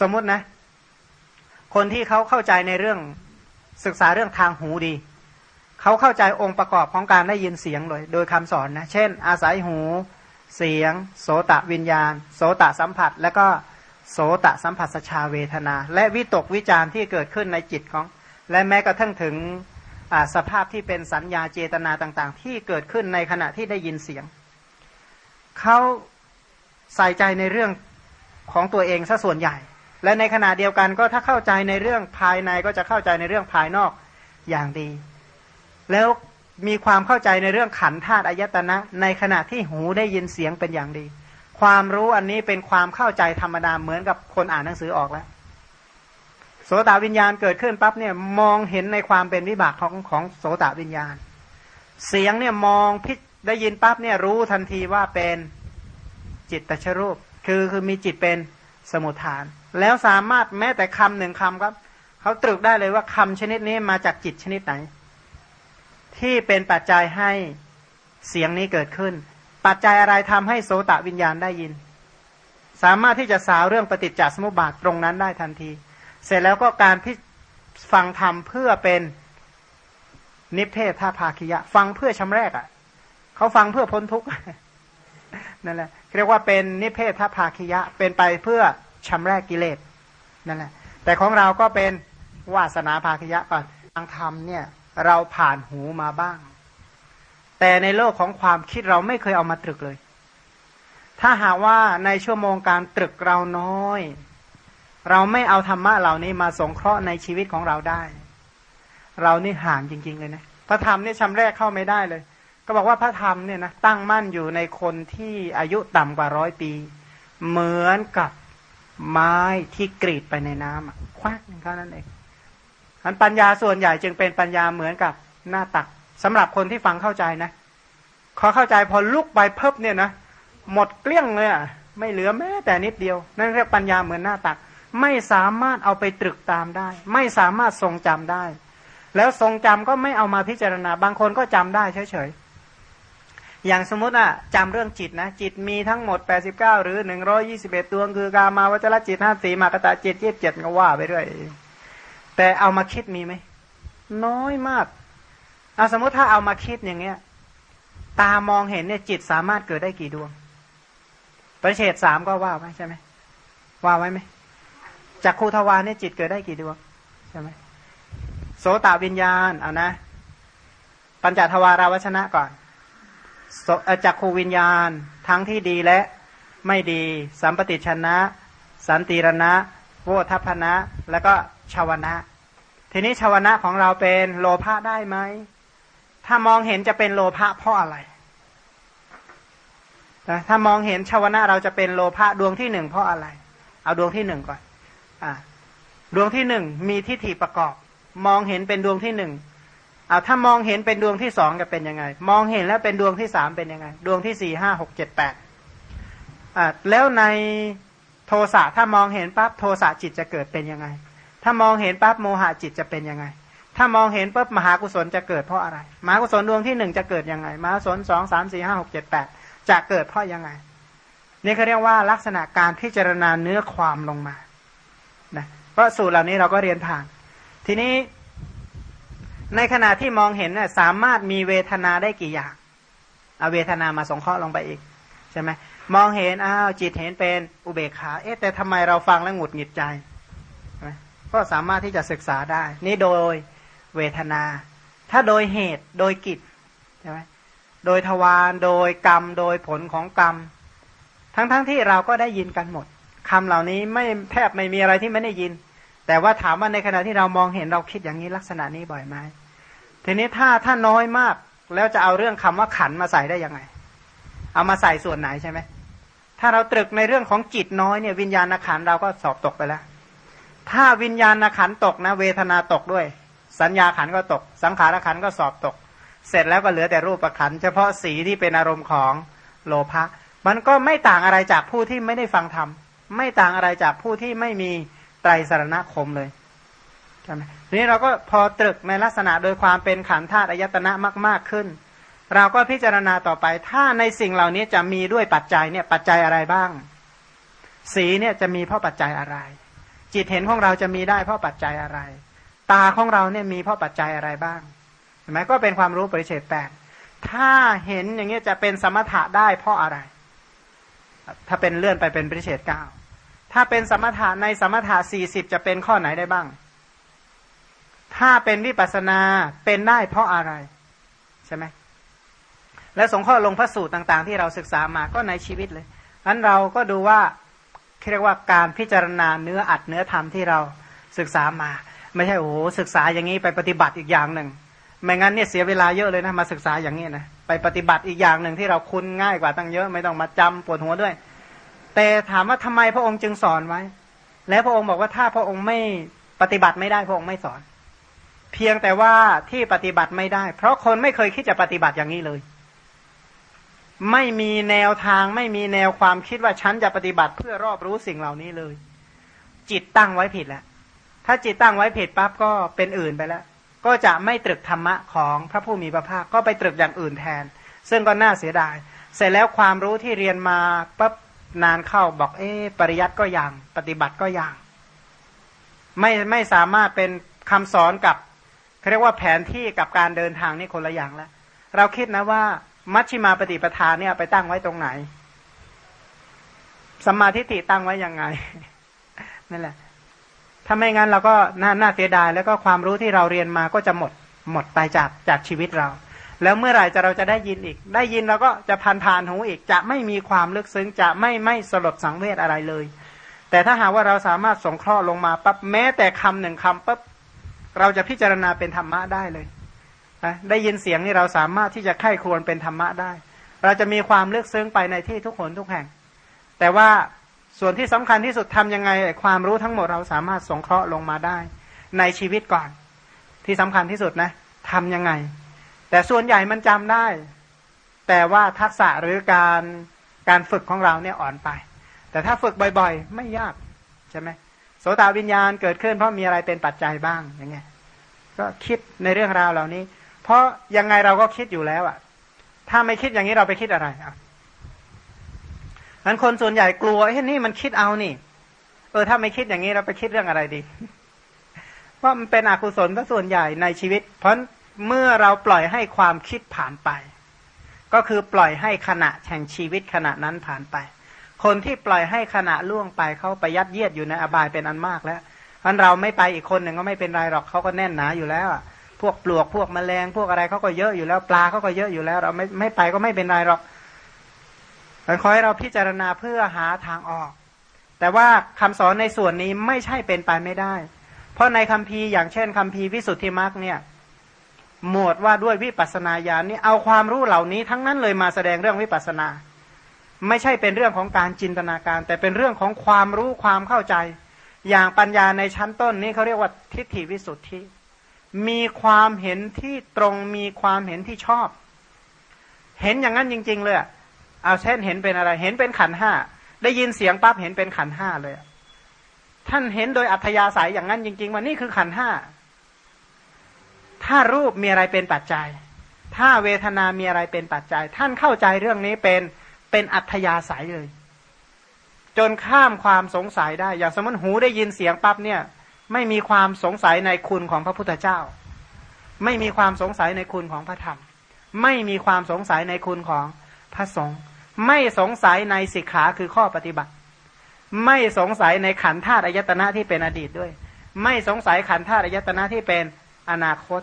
สมมตินะ คนที่เขาเข้าใจในเรื่องศึกษาเรื่องทางหูดี เขาเข้าใจองค์ประกอบของการได้ยินเสียงเลยโดยคำสอนนะ เช่น อาศัยหู เสียง โสตะวิญญาณ โสตะสัมผัส และก็โสตะสัมผัสชาเวทนา และวิตกวิจารที่เกิดขึ้นในจิตของ และแม้กระทั่งถึงสภาพที่เป็นสัญญาเจตนาต่างๆ ที่เกิดขึ้นในขณะที่ได้ยินเสียง เขาใส่ใจในเรื่องของตัวเองซะส่วนใหญ่ และในขณะเดียวกันก็ถ้าเข้าใจในเรื่องภายในก็จะเข้าใจในเรื่องภายนอกอย่างดี แล้วมีความเข้าใจในเรื่องขันธาตุอายตนะ ในขณะที่หูได้ยินเสียงเป็นอย่างดี ความรู้อันนี้เป็นความเข้าใจธรรมดาเหมือนกับคนอ่านหนังสือออกแล้วโสตวิญญาณเกิดขึ้นปั๊บเนี่ยมองเห็นในความเป็นวิบากของของโสตวิญญาณ เสียงเนี่ยมองพิได้ยินปั๊บเนี่ยรู้ทันทีว่าเป็นจิตตชรูป คือคือมีจิตเป็นสมุทฐาน แล้วสามารถแม้แต่คำหนึ่งคำครับเขาตรึกได้เลยว่าคำชนิดนี้มาจากจิตชนิดไหน ที่เป็นปัจจัยให้เสียงนี้เกิดขึ้น ปัจจัยอะไรทำให้โสตวิญญาณได้ยิน สามารถที่จะสาวเรื่องปฏิจจสมุปบาทตรงนั้นได้ทันที เสร็จแล้วก็การพิฟังธรรมเพื่อเป็นนิเพทธาภาคิยะ ฟังเพื่อชำแรกอะ่ะเขาฟังเพื่อพ้นทุกข์นั่นแหละเรียกว่าเป็นนิเพทภาคิยะ เป็นไปเพื่อ ชำแรกกิเลสนั่นแหละแต่ของเราก็เป็นวาสนาภาคยะก่อนทางธรรมเนี่ยเราผ่านหูมาบ้าง แต่ในโลกของความคิดเราไม่เคยเอามาตรึกเลย ถ้าหากว่าในชั่วโมงการตรึกเราน้อย เราไม่เอาธรรมะเหล่านี้มาสงเคราะห์ในชีวิตของเราได้ เรานี่ห่างจริง ๆ เลยนะพระธรรมนี่ชำแรกเข้าไม่ได้เลย ก็บอกว่าพระธรรมเนี่ยนะตั้งมั่นอยู่ในคนที่อายุต่ำกว่าร้อยปี เหมือนกับ ไม้ที่กรีดไปในน้ำควักเท่านั้นเองอันปัญญาส่วนใหญ่จึงเป็นปัญญาเหมือนกับหน้าตักสำหรับคนที่ฟังเข้าใจนะขอเข้าใจพอลุกไปเพิบเนี่ยนะหมดเกลี้ยงเลยอะไม่เหลือแม้แต่นิดเดียว นั่นเรียกปัญญาเหมือนหน้าตัก ไม่สามารถเอาไปตรึกตามได้ ไม่สามารถทรงจำได้ แล้วทรงจำก็ไม่เอามาพิจารณา บางคนก็จำได้เฉย อย่างสมมติอะจำเรื่องจิตนะ จิตมีทั้งหมด 89 หรือ 121ตัวคือกามาวจรจิตห้าสีมากตะจิตยี่สิบเจ็ดก็ว่าไปเรื่อยแต่เอามาคิดมีไหม น้อยมากเอาสมมติถ้าเอามาคิดอย่างเงี้ย ตามองเห็นเนี่ยจิตสามารถเกิดได้กี่ดวง ประเฉดสามก็ว่าไว้ใช่ไหมว่าไว้ไหมจากคูทวานเนี่ยจิตเกิดได้กี่ดวงใช่ไหมโสตวิญญาณเอานะ ปัญจทวาราวชนะก่อน จักขูวิญญาณ ทั้งที่ดีและไม่ดี สัมปติชนะ สันติรณะโวทัพนะ แล้วก็ชาวนะ ทีนี้ชาวนะของเราเป็นโลภะได้ไหม ถ้ามองเห็นจะเป็นโลภะเพราะอะไรถ้ามองเห็นชาวนะเราจะเป็นโลภะดวงที่หนึ่งเพราะอะไร เอาดวงที่หนึ่งก่อนอดวงที่หนึ่งมีทิฏฐิประกอบ มองเห็นเป็นดวงที่หนึ่ง อาถ้ามองเห็นเป็นดวงที่สองจะเป็นยังไง มองเห็นแล้วเป็นดวงที่สามเป็นยังไง ดวงที่สี่ห้าหกเจ็ดแปดอ่าแล้วในโทสะถ้ามองเห็นปั๊บโทสะจิตจะเกิดเป็นยังไง ถ้ามองเห็นปั๊บโมหะจิตจะเป็นยังไง ถ้ามองเห็นปั๊บมหากุศลจะเกิดเพราะอะไร มหากุศลดวงที่หนึ่งจะเกิดยังไง มหากุศลสองสามสี่ห้าหกเจ็ดแปดจะเกิดเพราะยังไง นี่เขาเรียกว่าลักษณะการพิจารณาเนื้อความลงมานะเพราะสูตรเหล่านี้เราก็เรียนผ่าน ทีนี้ ในขณะที่มองเห็นเนี่ยสามารถมีเวทนาได้กี่อย่างเอาเวทนามาสงเคราะห์ลงไปอีกใช่ไหมมองเห็นอ้าวจิตเห็นเป็นอุเบกขา เอ๊ะแต่ทำไมเราฟังแล้วหงุดหงิดใจก็สามารถที่จะศึกษาได้ นี่โดยเวทนา ถ้าโดยเหตุโดยกิจใช่ไหมโดยทวารโดยกรรมโดยผลของกรรม ทั้งๆทที่เราก็ได้ยินกันหมดคำเหล่านี้ไม่แทบไม่มีอะไรที่ไม่ได้ยิน แต่ว่าถามว่าในขณะที่เรามองเห็นเราคิดอย่างนี้ลักษณะนี้บ่อยไหม ทีนี้ถ้าถ้าน้อยมาก แล้วจะเอาเรื่องคำว่าขันมาใส่ได้ยังไง เอามาใส่ส่วนไหนใช่ไหมถ้าเราตรึกในเรื่องของจิตน้อยเนี่ยวิญญาณขันเราก็สอบตกไปแล้ว ถ้าวิญญาณขันตกนะ เวทนาตกด้วย สัญญาขันก็ตก สังขารขันก็สอบตก เสร็จแล้วก็เหลือแต่รูปขันเฉพาะสีที่เป็นอารมณ์ของโลภะมันก็ไม่ต่างอะไรจากผู้ที่ไม่ได้ฟังธรรมไม่ต่างอะไรจากผู้ที่ไม่มีไตรสรณคมเลย ใช่ไหมทีนี้เราก็พอตรึกในลักษณะโดยความเป็นขันธาตุอายตนะมาก ๆขึ้น เราก็พิจารณาต่อไป ถ้าในสิ่งเหล่านี้จะมีด้วยปัจจัยเนี่ยปัจจัยอะไรบ้าง สีเนี่ยจะมีเพราะปัจจัยอะไร จิตเห็นของเราจะมีได้เพราะปัจจัยอะไร ตาของเราเนี่ยมีเพราะปัจจัยอะไรบ้างเห็นไหมก็เป็นความรู้ปริเฉดแปดถ้าเห็นอย่างเงี้ยจะเป็นสมถะได้เพราะอะไร ถ้าเป็นเลื่อนไปเป็นปริเฉดเก้าถ้าเป็นสมถะในสมถะสี่สิบจะเป็นข้อไหนได้บ้าง ถ้าเป็นวิปัสนาเป็นได้เพราะอะไร ใช่ไหมและสงข้อลงพระสูตรต่าง ๆ ที่เราศึกษามาก็ในชีวิตเลยนั้นเราก็ดูว่าเรียกว่าการพิจารณาเนื้ออัดเนื้อธรรมที่เราศึกษามา ไม่ใช่โอ้โหศึกษาอย่างนี้ไปปฏิบัติอีกอย่างหนึ่ง ไม่งั้นเนี่ยเสียเวลาเยอะเลยนะมาศึกษาอย่างนี้นะไปปฏิบัติอีกอย่างหนึ่งที่เราคุ้นง่ายกว่าตั้งเยอะไม่ต้องมาจำปวดหัวด้วย แต่ถามว่าทำไมพระองค์จึงสอนไว้ แล้วพระองค์บอกว่าถ้าพระองค์ไม่ปฏิบัติไม่ได้พระองค์ไม่สอน เพียงแต่ว่าที่ปฏิบัติไม่ได้ เพราะคนไม่เคยคิดจะปฏิบัติอย่างนี้เลย ไม่มีแนวทางไม่มีแนวความคิดว่าฉันจะปฏิบัติเพื่อรอบรู้สิ่งเหล่านี้เลย จิตตั้งไว้ผิดแล้วถ้าจิตตั้งไว้ผิดปั๊บก็เป็นอื่นไปแล้ว ก็จะไม่ตรึกธรรมะของพระผู้มีพระภาคก็ไปตรึกอย่างอื่นแทน ซึ่งก็น่าเสียดาย เสร็จแล้วความรู้ที่เรียนมาปั๊บนานเข้าบอกเอ๊ปริยัติก็อย่าง ปฏิบัติก็อย่าง ไม่ไม่สามารถเป็นคำสอนกับ เขาเรียกว่าแผนที่กับการเดินทางนี่คนละอย่างแล้วเราคิดนะว่า มัชชิมาปฏิปทาเนี่ยไปตั้งไว้ตรงไหนสัมมาทิฏฐิตั้งไว้ยังไงนั่นแหละ ถ้าไม่งั้นเราก็น่าน่าเสียดาย แล้วก็ความรู้ที่เราเรียนมาก็จะหมดหมดไปจากจากชีวิตเรา แล้วเมื่อไหร่จะเราจะได้ยินอีก ได้ยินเราก็จะพันผ่านหูอีก จะไม่มีความลึกซึ้งจะไม่ไม่สลดสังเวชอะไรเลย แต่ถ้าหากว่าเราสามารถสงเคราะห์ลงมาปั๊บแม้แต่คำหนึ่งคำปั๊บ เราจะพิจารณาเป็นธรรมะได้เลยนะได้ยินเสียงนี่เราสามารถที่จะไข้ควรเป็นธรรมะได้ เราจะมีความเลือกซึ้งไปในที่ทุกคนทุกแห่ง แต่ว่าส่วนที่สำคัญที่สุดทํำยังไง ความรู้ทั้งหมดเราสามารถสงเคราะห์ลงมาได้ ในชีวิตก่อน ที่สำคัญที่สุดนะทำยังไง แต่ส่วนใหญ่มันจำได้ แต่ว่าทักษะหรือการการฝึกของเราเนี่ยอ่อนไป แต่ถ้าฝึกบ่อย ๆ ไม่ยากใช่ไหม โสตวิญญาณเกิดขึ้นเพราะมีอะไรเป็นปัจจัยบ้างอย่างเงี้ยก็คิดในเรื่องราวเหล่านี้ เพราะยังไงเราก็คิดอยู่แล้วอะถ้าไม่คิดอย่างนี้เราไปคิดอะไรอะนั้นคนส่วนใหญ่กลัวเฮ้ยนี่มันคิดเอานี่ เออถ้าไม่คิดอย่างนี้เราไปคิดเรื่องอะไรดีว่ามันเป็นอกุศลก็ส่วนใหญ่ในชีวิต เพราะเมื่อเราปล่อยให้ความคิดผ่านไป ก็คือปล่อยให้ขณะแห่งชีวิตขณะนั้นผ่านไป คนที่ปล่อยให้ขณะล่วงไปเขาไปยัดเยียดอยู่ในอบายเป็นอันมากแล้วเพราะเราไม่ไปอีกคนหนึ่งก็ไม่เป็นไรหรอกเขาก็แน่นหนาอยู่แล้วพวกปลวกพวกแมลงพวกอะไรเขาก็เยอะอยู่แล้วปลาเขาก็เยอะอยู่แล้ว เราไม่ไม่ไปก็ไม่เป็นไรหรอกมันขอให้เราพิจารณาเพื่อหาทางออก แต่ว่าคำสอนในส่วนนี้ไม่ใช่เป็นไปไม่ได้ เพราะในคัมภีร์อย่างเช่นคัมภีร์วิสุทธิมรรคเนี่ย หมวดว่าด้วยวิปัสสนาญาณนี่เอาความรู้เหล่านี้ทั้งนั้นเลยมาแสดงเรื่องวิปัสสนา ไม่ใช่เป็นเรื่องของการจินตนาการ แต่เป็นเรื่องของความรู้ความเข้าใจ อย่างปัญญาในชั้นต้นนี้เขาเรียกว่าทิฏฐิวิสุทธิ มีความเห็นที่ตรงมีความเห็นที่ชอบ เห็นอย่างนั้นจริง ๆ เลยเอาเช่นเห็นเป็นอะไร เห็นเป็นขันห้าได้ยินเสียงปั๊บเห็นเป็นขันห้าเลย ท่านเห็นโดยอัธยาศัยอย่างนั้นจริง ๆ ว่านี่คือขันห้าถ้ารูปมีอะไรเป็นปัจจัย ถ้าเวทนามีอะไรเป็นปัจจัย ท่านเข้าใจเรื่องนี้เป็น เป็นอัธยาศัยเลย จนข้ามความสงสัยได้ อย่างสมมติหูได้ยินเสียงปั๊บเนี่ย ไม่มีความสงสัยในคุณของพระพุทธเจ้า ไม่มีความสงสัยในคุณของพระธรรม ไม่มีความสงสัยในคุณของพระสงฆ์ไม่สงสัยในสิกขาคือข้อปฏิบัติ ไม่สงสัยในขันธาตุอายตนะที่เป็นอดีตด้วย ไม่สงสัยขันธาตุอายตนะที่เป็นอนาคต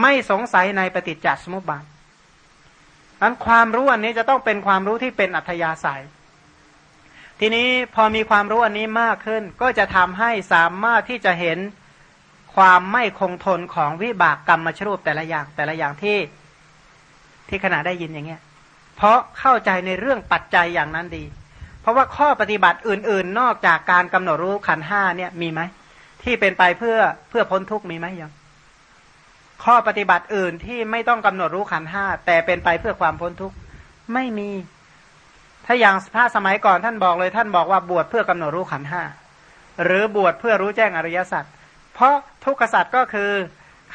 ไม่สงสัยในปฏิจจสมุปบาท นั้นความรู้อันนี้จะต้องเป็นความรู้ที่เป็นอัธยาศัย ทีนี้พอมีความรู้อันนี้มากขึ้น ก็จะทำให้สามารถที่จะเห็นความไม่คงทนของวิบากกรรมมชรูปแต่ละอย่างแต่ละอย่างที่ที่ขณะได้ยินอย่างเงี้ย เพราะเข้าใจในเรื่องปัจจัยอย่างนั้นดี เพราะว่าข้อปฏิบัติอื่น ๆ นอกจากการกำหนดรู้ขันห้าเนี่ยมีไหมที่เป็นไปเพื่อเพื่อพ้นทุกข์มีไหมยัง ข้อปฏิบัติอื่นที่ไม่ต้องกำหนดรู้ขันห้าแต่เป็นไปเพื่อความพ้นทุกข์ไม่มี ถ้าอย่างพระสมัยก่อนท่านบอกเลยท่านบอกว่าบวชเพื่อกำหนดรู้ขันห้าหรือบวชเพื่อรู้แจ้งอริยสัจเพราะทุกขสัจก็คือ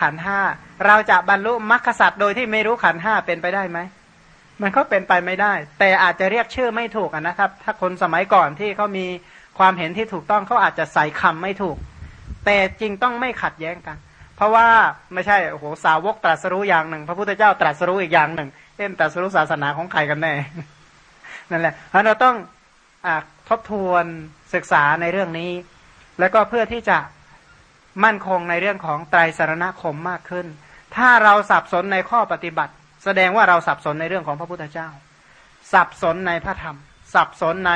ขันห้าเราจะบรรลุมรรคสัจโดยที่ไม่รู้ขันห้าเป็นไปได้ไหมมันก็เป็นไปไม่ได้ แต่อาจจะเรียกชื่อไม่ถูกนะครับ ถ้าคนสมัยก่อนที่เขามีความเห็นที่ถูกต้องเขาอาจจะใส่คำไม่ถูก แต่จริงต้องไม่ขัดแย้งกัน เพราะว่าไม่ใช่โอ้โหสาวกตรัสรู้อย่างหนึ่ง พระพุทธเจ้าตรัสรู้อีกอย่างหนึ่งเอ็นตรัสรู้ศาสนาของใครกันแน่นั่นแหละเพราะเราต้องอทบทวนศึกษาในเรื่องนี้ แล้วก็เพื่อที่จะมั่นคงในเรื่องของไตรสารณคมมากขึ้น ถ้าเราสับสนในข้อปฏิบัติ แสดงว่าเราสับสนในเรื่องของพระพุทธเจ้า สับสนในพระธรรม สับสนใน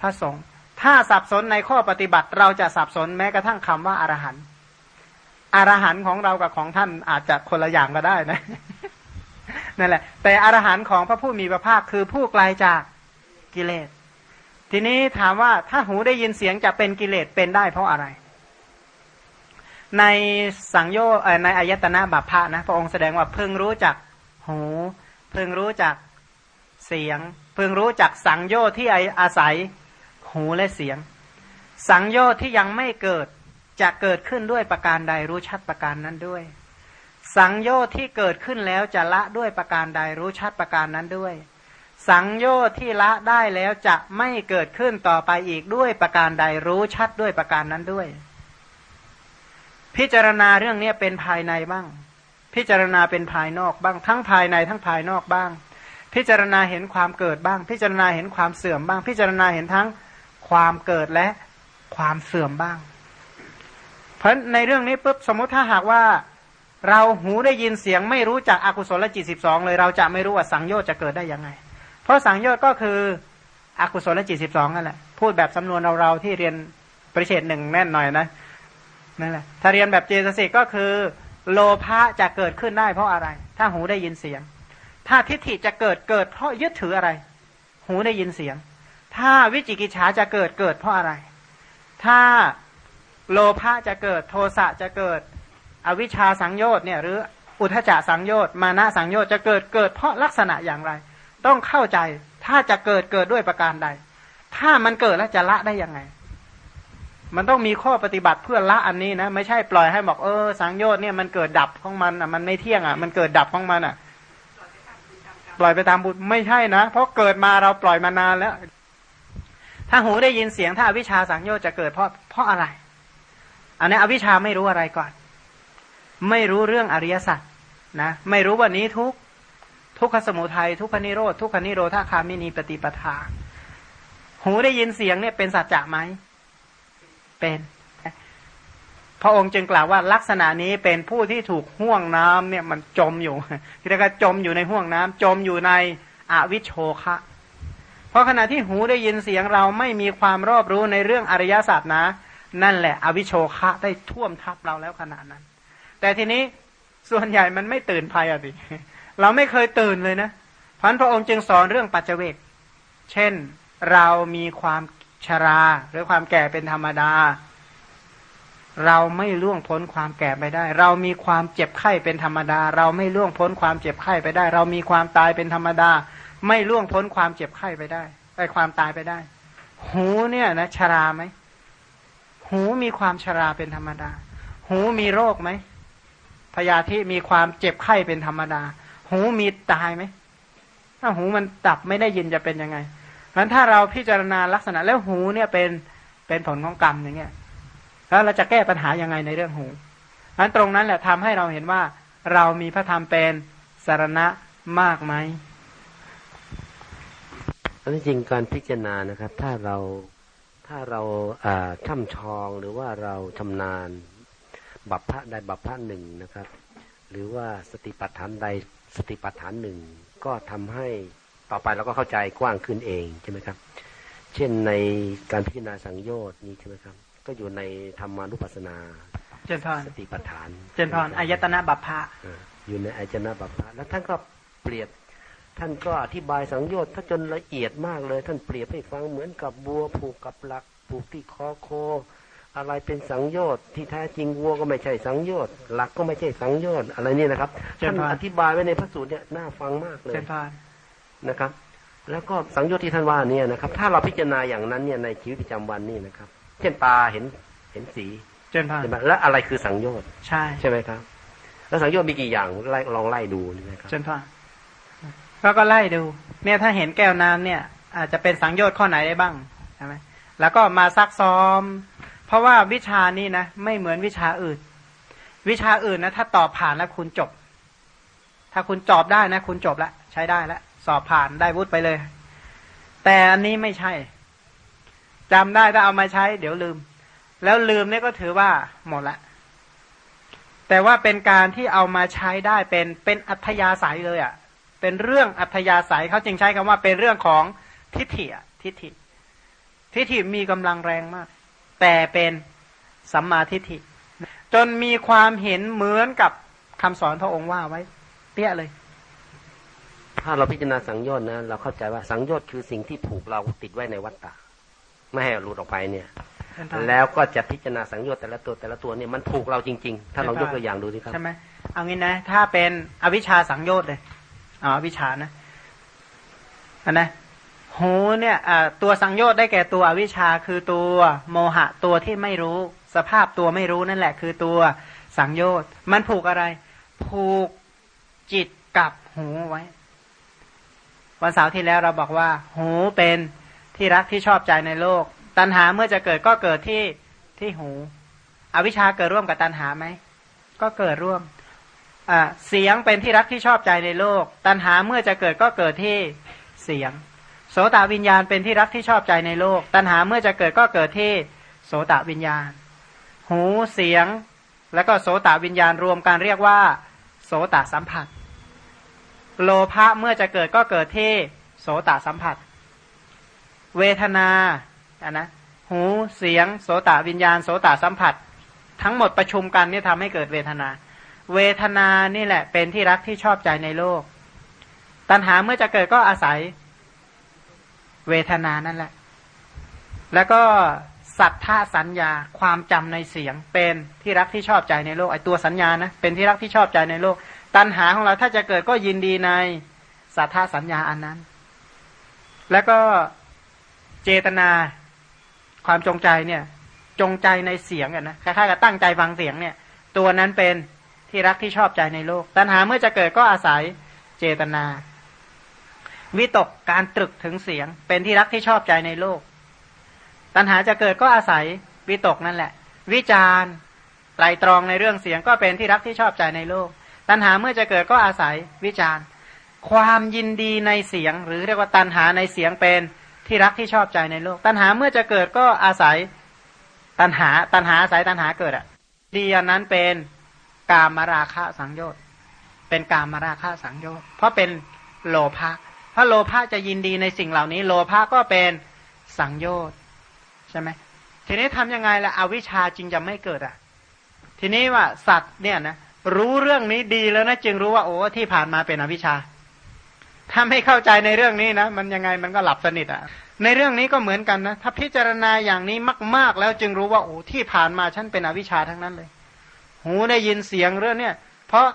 พระสงฆ์ถ้าสับสนในข้อปฏิบัติ เราจะสับสนแม้กระทั่งคำว่าอารหันต์ อารหันต์ของเรากับของท่านอาจจะคนละอย่างก็ได้นะนั่นแหละ แต่อรหันต์ของพระผู้มีพระภาคคือผู้ไกลาจากกิเลส ทีนี้ถามว่าถ้าหูได้ยินเสียงจะเป็นกิเลสเป็นได้เพราะอะไร ในสังโยในอายตนะบัพพะนะพระองค์แสดงว่าเพิ่งรู้จักหูเพิ่งรู้จักเสียง เพิ่งรู้จักสังโยที่อาศัยหูและเสียง สังโยที่ยังไม่เกิด จะเกิดขึ้นด้วยประการใดรู้ชัดประการนั้นด้วย สังโยชน์ที่เกิดขึ้นแล้วจะละด้วยประการใดรู้ชัดประการนั้นด้วย สังโยชน์ที่ละได้แล้วจะไม่เกิดขึ้นต่อไปอีกด้วยประการใดรู้ชัดด้วยประการนั้นด้วย พิจารณาเรื่องนี้เป็นภายในบ้าง พิจารณาเป็นภายนอกบ้าง ทั้งภายในทั้งภายนอกบ้าง พิจารณาเห็นความเกิดบ้าง พิจารณาเห็นความเสื่อมบ้าง พิจารณาเห็นทั้งความเกิดและความเสื่อมบ้าง เพราะในเรื่องนี้ปุ๊บสมมติถ้าหากว่า เราหูได้ยินเสียงไม่รู้จักอกุศลจิตสิบสองเลยเราจะไม่รู้ว่าสังโยชน์จะเกิดได้ยังไง เพราะสังโยชน์ก็คืออกุศลจิตสิบสองนั่นแหละพูดแบบสำนวนเราเราที่เรียนปริเชตหนึ่งแน่นหน่อยนะนั่นแหละถ้าเรียนแบบเจตสิกก็คือ โลภะจะเกิดขึ้นได้เพราะอะไร ถ้าหูได้ยินเสียง ถ้าทิฏฐิจะเกิดเกิด เพราะยึดถืออะไร หูได้ยินเสียง ถ้าวิจิกิจฉาจะเกิดเกิดเพราะอะไร ถ้า โลภะจะเกิด โทสะจะเกิด อวิชชาสังโยชน์เนี่ยหรืออุทจจะสังโยชน์มานะสังโยชน์จะเกิดเกิดเพราะลักษณะอย่างไร ต้องเข้าใจถ้าจะเกิดเกิดด้วยประการใด ถ้ามันเกิดแล้วจะละได้ยังไง มันต้องมีข้อปฏิบัติเพื่อละอันนี้นะไม่ใช่ปล่อยให้บอกเออสังโยชน์เนี่ยมันเกิดดับของมันอะมันไม่เที่ยงอะมันเกิดดับของมันอะปล่อยไปตามบุญไม่ใช่นะ เพราะเกิดมาเราปล่อยมานานแล้ว ถ้าหูได้ยินเสียงถ้าอวิชชาสังโยชน์จะเกิดเพราะเพราะอะไร อันนี้อวิชชาไม่รู้อะไรก่อน ไม่รู้เรื่องอริยสัจนะ ไม่รู้วันนี้ทุกทุกขสมุทัยทุกขนิโรธทุกขนิโรธาคามินีปฏิปทา หูได้ยินเสียงเนี่ยเป็นสัจจะไหมเป็นพระองค์จึงกล่าวว่าลักษณะนี้เป็นผู้ที่ถูกห่วงน้ำเนี่ยมันจมอยู่ที่เรียกว่าจมอยู่ในห่วงน้ำจมอยู่ในอวิชโชคะ เพราะขณะที่หูได้ยินเสียงเราไม่มีความรอบรู้ในเรื่องอริยศาสตร์นะ นั่นแหละ อวิชโชคะได้ท่วมทับเราแล้วขนาดนั้น แต่ทีนี้ส่วนใหญ่มันไม่ตื่นภัยอะสิเราไม่เคยตื่นเลยนะพันพระองค์จึงสอนเรื่องปัจเจเวกเช่นเรามีความชราหรือความแก่เป็นธรรมดา เราไม่ล่วงพ้นความแก่ไปได้ เรามีความเจ็บไข้เป็นธรรมดา เราไม่ล่วงพ้นความเจ็บไข้ไปได้ เรามีความตายเป็นธรรมดา ไม่ล่วงพ้นความเจ็บไข้ไปได้ไปความตายไปได้ หูเนี่ยนะชราไหม หูมีความชราเป็นธรรมดา หูมีโรคไหมพยาธิมีความเจ็บไข้เป็นธรรมดา หูมีตายไหมถ้าหูมันตับไม่ได้ยินจะเป็นยังไงราะถ้าเราพิจารณาลักษณะแล้วหูเนี่ยเป็นเป็นผลของกรรมอย่างเงี้ยแล้วเราจะแก้ปัญหายังไงในเรื่องหูนั้นตรงนั้นแหละทำให้เราเห็นว่าเรามีพระธรรมเป็นสารณะมากไหมอันที่จริงการพิจารณานะครับ ถ้าเรา ถ้าเราช่ำชองหรือว่าเราชำนาญ บัพพะใดบัพพะหนึ่งนะครับ หรือว่าสติปัฏฐานใดสติปัฏฐานหนึ่งก็ทำให้ต่อไปเราก็เข้าใจกว้างขึ้นเองใช่ไหมครับ เช่นในการพิจารณาสังโยชน์นี้ใช่ไหมครับ ก็อยู่ในธรรมานุปัสสนา เจนพรสติปัฏฐาน เจนพรอายตนะบัพพะอยู่ในอายตนะบัพพะแล้วท่านก็เปรียบ ท่านก็อธิบายสังโยชน์ถ้าจนละเอียดมากเลย ท่านเปรียบให้ฟังเหมือนกับบัวผูกกับหลักผูกที่คอโค อะไรเป็นสังโยชน์ที่แท้จริงวัวก็ไม่ใช่สังโยชน์หลักก็ไม่ใช่สังโยชน์อะไรนี่นะครับท่านอธิบายไว้ในพระสูตรเนี่ยน่าฟังมากเลยเจนพรนะครับ แล้วก็สังโยชน์ที่ท่านว่าเนี่ยนะครับ ถ้าเราพิจารณาอย่างนั้นเนี่ยในชีวิตประจำวันนี่นะครับ เช่นตาเห็นเห็นสีเจนพานแล้วอะไรคือสังโยชน์ใช่ใช่ไหมครับ แล้วสังโยชน์มีกี่อย่างไล่ลองไล่ดูนะครับเจนพาน ก็ก็ไล่ดู เนี่ยถ้าเห็นแก้วน้ำเนี่ย อาจจะเป็นสังโยชน์ข้อไหนได้บ้างใช่ไหมแล้วก็มาซักซ้อม เพราะว่าวิชานี้นะไม่เหมือนวิชาอื่น วิชาอื่นนะถ้าตอบผ่านแล้วคุณจบ ถ้าคุณจอบได้นะ คุณจบแล้วใช้ได้แล้วสอบผ่านได้วุฒิไปเลย แต่อันนี้ไม่ใช่จำได้ถ้าเอามาใช้ เดี๋ยวลืม แล้วลืมนี่ก็ถือว่าหมดละแต่ว่าเป็นการที่เอามาใช้ได้เป็นเป็นอัธยาศัยเลยอะ่ะ เป็นเรื่องอัธยาศัยเขาจึงใช้คำว่าเป็นเรื่องของทิฏฐิทิฏฐิ ทิฏฐิมีกำลังแรงมาก แต่เป็นสัมมาทิฏฐิ จนมีความเห็นเหมือนกับคำสอนพระองค์ว่าไว้ เปี้ยเลย ถ้าเราพิจารณาสังโยชน์นะเราเข้าใจว่าสังโยชน์คือสิ่งที่ผูกเราติดไว้ในวัฏฏะไม่ให้หลุดออกไปเนี่ย แล้วก็จะพิจารณาสังโยชน์แต่ละตัวแต่ละตัวเนี่ยมันผูกเราจริง ๆ ถ้าเรายกตัวอย่างดูสิครับใช่ไหมเอางี้นะ ถ้าเป็นอวิชชาสังโยชน์เลย อ๋อวิชานะอันนะหูเนี่ยตัวสังโยชน์ได้แก่ตัวอวิชชาคือตัวโมหะตัวที่ไม่รู้ สภาพตัวไม่รู้นั่นแหละ คือตัวสังโยชน์มันผูกอะไร ผูกจิตกับหูไว้ วันเสาร์ที่แล้วเราบอกว่า หูเป็นที่รักที่ชอบใจในโลก ตัณหาเมื่อจะเกิดก็เกิดที่ที่หู อวิชชาเกิดร่วมกับตัณหาไหมก็เกิดร่วม เสียงเป็นที่รักที่ชอบใจในโลก ตัณหาเมื่อจะเกิดก็เกิดที่เสียง โสตวิญญาณเป็นที่รักที่ชอบใจในโลก ตัณหาเมื่อจะเกิดก็เกิดที่โสตวิญญาณ หูเสียง แล้วก็โสตวิญญาณรวมกันเรียกว่า โสตสัมผัส โลภะเมื่อจะเกิดก็เกิดที่โสตสัมผัส เวทนาอะนะหูเสียง โสตวิญญาณ โสตสัมผัส ทั้งหมดประชุมกันเนี่ยทำให้เกิดเวทนา เวทนานี่แหละ เป็นที่รักที่ชอบใจในโลก ตัณหาเมื่อจะเกิดก็อาศัย เวทนานั่นแหละ แล้วก็สัทธาสัญญาความจำในเสียง เป็นที่รักที่ชอบใจในโลกไอตัวสัญญานะเป็นที่รักที่ชอบใจในโลก ตัณหาของเราถ้าจะเกิดก็ยินดีในสัทธาสัญญาอันนั้น แล้วก็เจตนาความจงใจเนี่ย จงใจในเสียงอะนะคล้ายๆกับตั้งใจฟังเสียงเนี่ย ตัวนั้นเป็น ที่รักที่ชอบใจในโลก ตัณหาเมื่อจะเกิดก็อาศัยเจตนา วิตกการตรึกถึงเสียง เป็นที่รักที่ชอบใจในโลก ตัณหาจะเกิดก็อาศัยวิตกนั่นแหละ วิจารไตรตรองในเรื่องเสียงก็เป็นที่รักที่ชอบใจในโลก ตัณหาเมื่อจะเกิดก็อาศัยวิจารความยินดีในเสียง หรือเรียกว่าตัณหาในเสียงเป็นที่รักที่ชอบใจในโลก ตัณหาเมื่อจะเกิดก็อาศัยตัณหาตัณหาอาศัยตัณหาเกิดอะดีอันนั้นเป็น กามราคะสังโยชน์ เป็นกามราคะสังโยชน์ เพราะเป็นโลภะเพราะโลภะจะยินดีในสิ่งเหล่านี้ โลภะก็เป็นสังโยชน์ใช่ไหมทีนี้ทำยังไงละอวิชชาจึงจะไม่เกิดอะ ทีนี้ว่าสัตว์เนี่ยนะรู้เรื่องนี้ดีแล้วนะจึงรู้ว่าโอ้ที่ผ่านมาเป็นอวิชชา ถ้าไม่เข้าใจในเรื่องนี้นะมันยังไงมันก็หลับสนิทอะ ในเรื่องนี้ก็เหมือนกันนะถ้าพิจารณาอย่างนี้มาก ๆ แล้วจึงรู้ว่าโอ้ที่ผ่านมาฉันเป็นอวิชชาทั้งนั้นเลย หูได้ยินเสียงเรื่องเนี่ย เพราะ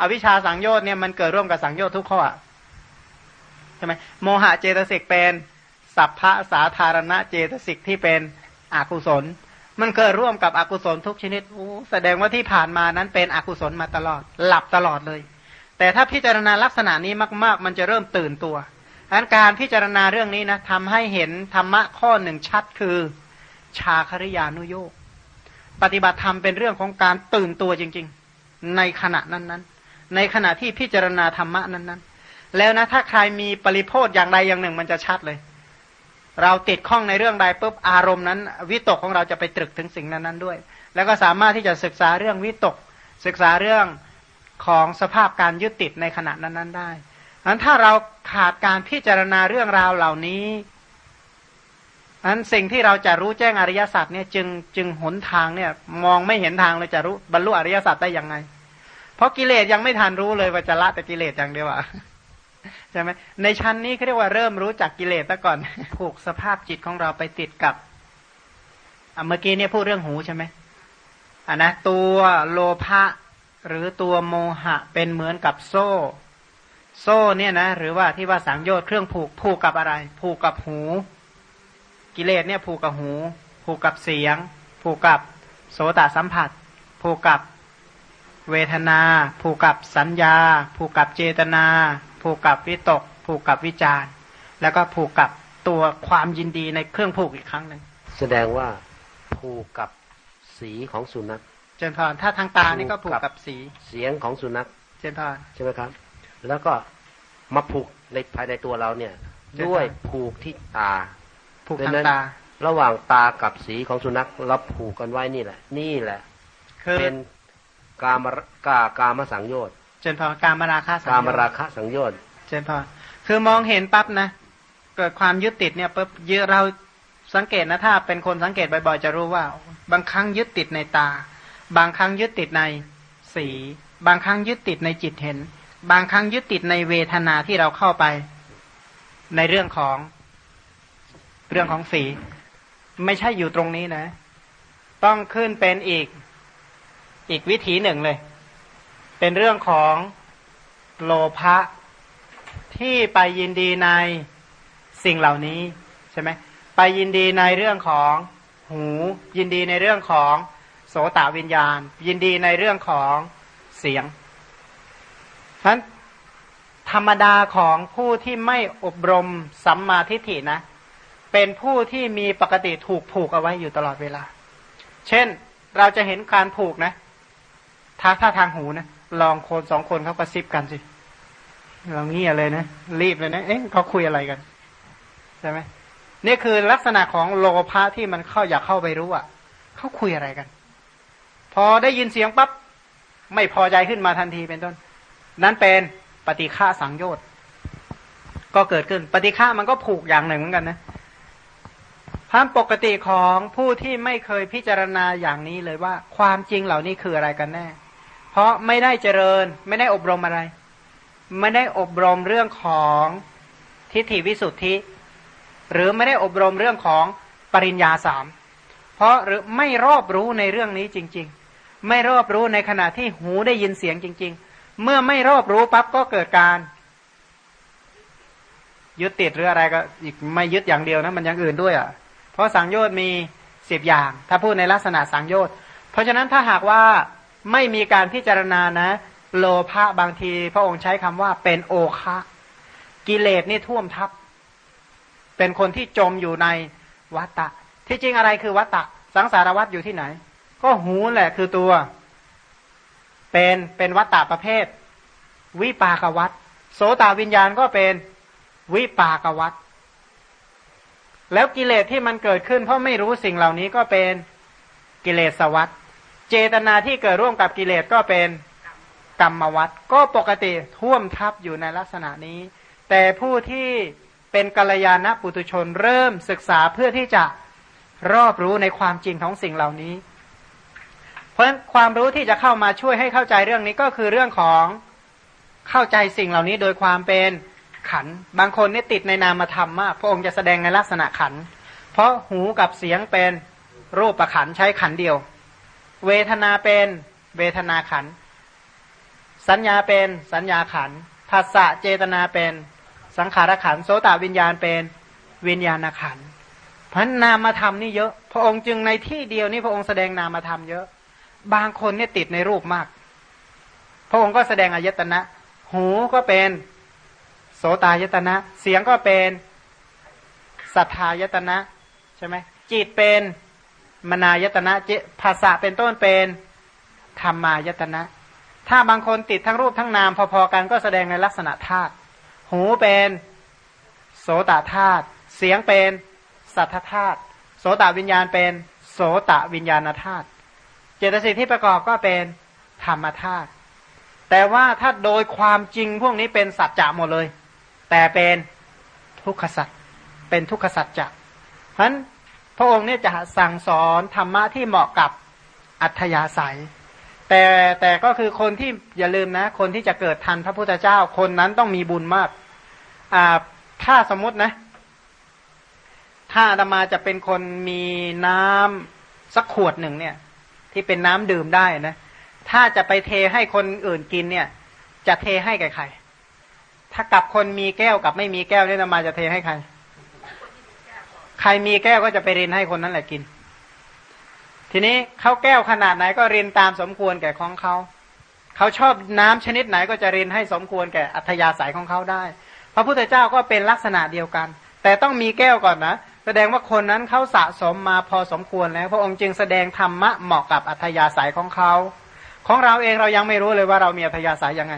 อาวิชชาสังโยชน์เนี่ยมันเกิดร่วมกับสังโยชน์ทุกข้อใช่ไหมโมหะเจตสิกเป็นสัพพะสาธารณะเจตสิกที่เป็นอกุศล มันเกิดร่วมกับอกุศลทุกชนิดโอ้แสดงว่าที่ผ่านมานั้นเป็นอกุศลมาตลอด หลับตลอดเลย แต่ถ้าพิจารณาลักษณะนี้มาก ๆ มันจะเริ่มตื่นตัวอันการพิจารณาเรื่องนี้นะทำให้เห็นธรรมะข้อหนึ่งชัดคือ ชาคริยานุโยก ปฏิบัติธรรมเป็นเรื่องของการตื่นตัวจริง ๆ ในขณะนั้นๆ ในขณะที่พิจารณาธรรมะนั้นๆ แล้วนะถ้าใครมีปริโพธอย่างใดอย่างหนึ่งมันจะชัดเลย เราติดข้องในเรื่องใดปุ๊บอารมณ์นั้นวิตกของเราจะไปตรึกถึงสิ่งนั้นๆด้วย แล้วก็สามารถที่จะศึกษาเรื่องวิตก ศึกษาเรื่องของสภาพการยึดติดในขณะนั้นๆได้อันถ้าเราขาดการพิจารณาเรื่องราวเหล่านี้ นั้นสิ่งที่เราจะรู้แจ้งอริยสัจเนี่ยจึงจึงหนทางเนี่ยมองไม่เห็นทางเลยจะรู้บรรลุอริยสัจได้ยังไง เพราะกิเลสยังไม่ทันรู้เลยว่าจะละแต่กิเลสอย่างเดียวอะใช่ไหมในชั้นนี้เขาเรียกว่าเริ่มรู้จักกิเลสซะก่อนผูกสภาพจิตของเราไปติดกับเมื่อกี้เนี่ยพูดเรื่องหูใช่ไหมอะนะตัวโลภะหรือตัวโมหะเป็นเหมือนกับโซ่ โซ่เนี่ยนะหรือว่าที่ว่าสังโยชน์เครื่องผูกผูกกับอะไร ผูกกับหู กิเลสเนี่ยผูกกับหู ผูกกับเสียง ผูกกับโสตสัมผัส ผูกกับเวทนา ผูกกับสัญญา ผูกกับเจตนา ผูกกับวิตก ผูกกับวิจารแล้วก็ผูกกับตัวความยินดีในเครื่องผูกอีกครั้งหนึ่งแสดงว่าผูกกับสีของสุนัขเจนพรถ้าทางตานี่ก็ผูกกับสีเสียงของสุนัขเจนพรใช่ไหมครับ แล้วก็มาผูกในภายในตัวเราเนี่ย ด้วยผูกที่ตา ผูกดังทางนั้นตา ระหว่างตากับสีของสุนัขเราผูกกันไว้นี่แหละ นี่แหละคือเป็นกามรกากามสังโยชน์เจนพรการมราคาสังกามโยชน์ราคะสังโยชน์เจนพรคือมองเห็นปั๊บนะเกิดความยึดติดเนี่ยปุ๊บเยอะเราสังเกตนะถ้าเป็นคนสังเกตบ่อยๆจะรู้ว่า บางครั้งยึดติดในตา บางครั้งยึดติดในสี บางครั้งยึดติดในจิตเห็น บางครั้งยึดติดในเวทนาที่เราเข้าไป ในเรื่องของ เรื่องของสีไม่ใช่อยู่ตรงนี้นะ ต้องขึ้นเป็นอีกอีกวิถีหนึ่งเลย เป็นเรื่องของโลภะที่ไปยินดีในสิ่งเหล่านี้ใช่ไหมไปยินดีในเรื่องของหู ยินดีในเรื่องของโสตวิญญาณ ยินดีในเรื่องของเสียงฉะนั้นธรรมดาของผู้ที่ไม่อบรมสัมมาทิฏฐินะ เป็นผู้ที่มีปกติถูกผูกเอาไว้อยู่ตลอดเวลา เช่นเราจะเห็นการผูกนะถ้าถ้าทางหูนะลองคนสองคนเขากระซิบกันสิเราเงียเลยนะรีบเลยนะเอ๊ะเขาคุยอะไรกันใช่ไหมนี่คือลักษณะของโลภะที่มันเข้าอยากเข้าไปรู้อะเขาคุยอะไรกัน พอได้ยินเสียงปั๊บไม่พอใจขึ้นมาทันทีเป็นต้น นั้นเป็นปฏิฆาสังโยชน์ก็เกิดขึ้น ปฏิฆามันก็ผูกอย่างหนึ่งเหมือนกันนะ ความปกติของผู้ที่ไม่เคยพิจารณาอย่างนี้เลยว่า ความจริงเหล่านี้คืออะไรกันแน่ เพราะไม่ได้เจริญ ไม่ได้อบรมอะไร ไม่ได้อบรมเรื่องของทิฏฐิวิสุทธิ หรือไม่ได้อบรมเรื่องของปริญญาสามเพราะหรือไม่รอบรู้ในเรื่องนี้จริง ๆ ไม่รอบรู้ในขณะที่หูได้ยินเสียงจริง ๆ เมื่อไม่รอบรู้ปั๊บก็เกิดการยึดติดหรืออะไรก็อีกไม่ยึดอย่างเดียวนะมันอย่างอื่นด้วยอะ เพราะสังโยชน์มีสิบอย่าง ถ้าพูดในลักษณะสังโยชน์ เพราะฉะนั้นถ้าหากว่าไม่มีการพิจารณานะ โลภะบางที พระองค์ใช้คำว่าเป็นโอคะกิเลสนี่ท่วมทับ เป็นคนที่จมอยู่ในวัตตะ ที่จริงอะไรคือวัตตะ สังสารวัตอยู่ที่ไหน ก็หูแหละคือตัว เป็นเป็นวัตตะประเภท วิปากวัตโสตวิญญาณก็เป็นวิปากวัต แล้วกิเลสที่มันเกิดขึ้น เพราะไม่รู้สิ่งเหล่านี้ก็เป็นกิเลสวัตเจตนาที่เกิดร่วมกับกิเลสก็เป็นกรรมวัตก็ปกติท่วมทับอยู่ในลักษณะนี้ แต่ผู้ที่เป็นกัลยาณปุตุชนเริ่มศึกษาเพื่อที่จะรอบรู้ในความจริงของสิ่งเหล่านี้ เพราะฉะนั้นความรู้ที่จะเข้ามาช่วยให้เข้าใจเรื่องนี้ก็คือเรื่องของเข้าใจสิ่งเหล่านี้โดยความเป็น ขัน บางคนนี่ติดในนามธรรมมาก พระองค์จะแสดงในลักษณะขัน เพราะหูกับเสียงเป็นรูปประขันใช้ขันเดียว เวทนาเป็นเวทนาขัน สัญญาเป็นสัญญาขันภาษะเจตนาเป็นสังขารขันโสตวิญญาณเป็นวิญญาณขันพันนามธรรมนี่เยอะ พระองค์จึงในที่เดียวนี่พระองค์แสดงนามธรรมเยอะ บางคนเนี่ยติดในรูปมาก พระองค์ก็แสดงอายตนะ หูก็เป็น โสตายตนะ เสียงก็เป็นสัทธายตนะใช่ไหมจิตเป็นมนายตนะเจภาษาเป็นต้นเป็นธรรมายตนะ ถ้าบางคนติดทั้งรูปทั้งนามพอๆกันก็แสดงในลักษณะธาตุหูเป็นโสตธาตุเสียงเป็นสัทธธาตุโสตวิญญาณเป็นโสตวิญญาณธาตุเจตสิกที่ประกอบก็เป็นธรรมธาตุแต่ว่าถ้าโดยความจริงพวกนี้เป็นสัจจะหมดเลย แต่เป็นทุกขสัจเป็นทุกขสัจจะเพราะฉะนั้นพระองค์เนี่ยจะสั่งสอนธรรมะที่เหมาะกับอัธยาศัย แต่แต่ก็คือคนที่อย่าลืมนะ คนที่จะเกิดทันพระพุทธเจ้าคนนั้นต้องมีบุญมากอ่าถ้าสมมตินะ ถ้าอาตมาจะเป็นคนมีน้ำสักขวดหนึ่งเนี่ย ที่เป็นน้ำดื่มได้นะ ถ้าจะไปเทให้คนอื่นกินเนี่ย จะเทให้แก่ใคร ถ้ากับคนมีแก้วกับไม่มีแก้วเนี่ยมาจะเทให้ใคร ใครมีแก้วก็จะไปรินให้คนนั้นแหละกิน ทีนี้เขาแก้วขนาดไหนก็รินตามสมควรแก่ของเขา เขาชอบน้ำชนิดไหนก็จะรินให้สมควรแก่อัธยาศัยของเขาได้ พระพุทธเจ้าก็เป็นลักษณะเดียวกัน แต่ต้องมีแก้วก่อนนะ แสดงว่าคนนั้นเขาสะสมมาพอสมควรแล้ว พระองค์จึงแสดงธรรมะเหมาะกับอัธยาศัยของเขา ของเราเองเรายังไม่รู้เลยว่าเรามีอัธยาศัยยังไง